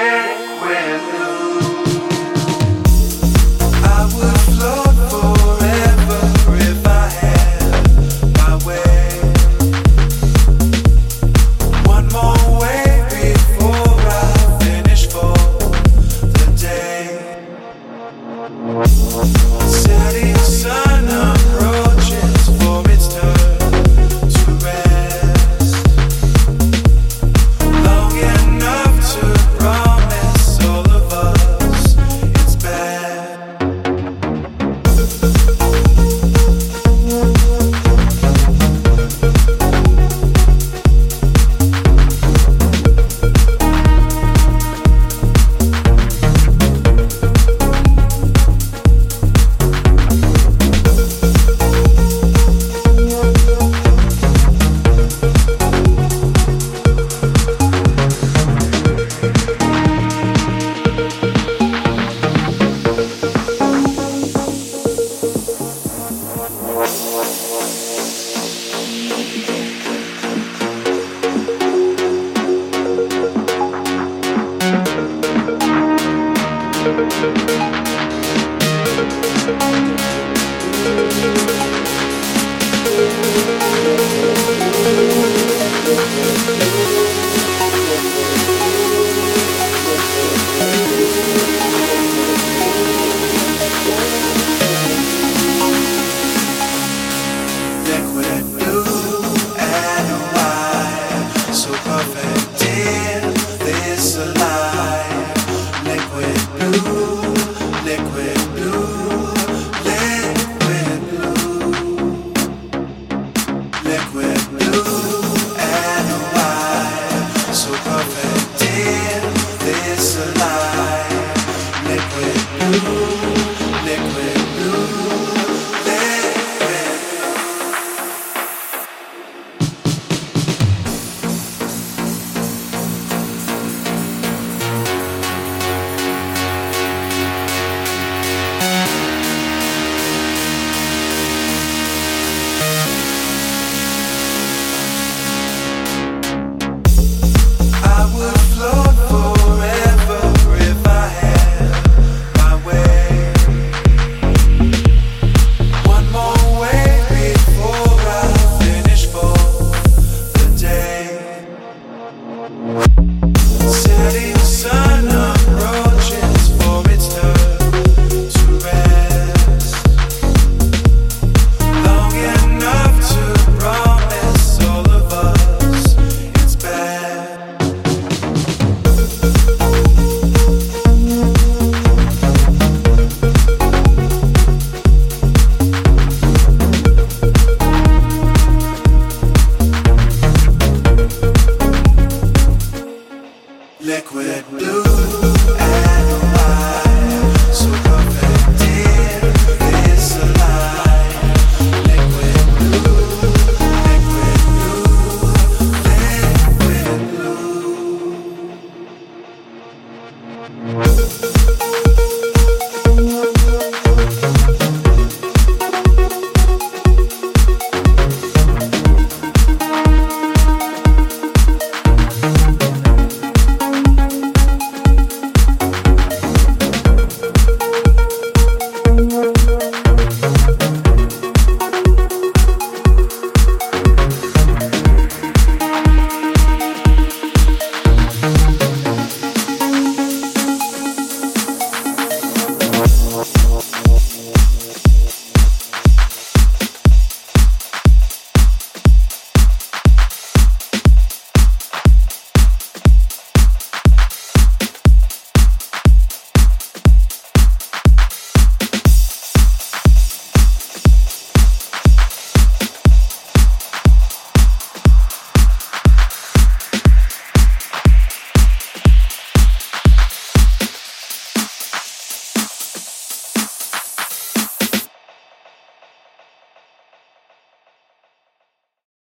Liquid Música Música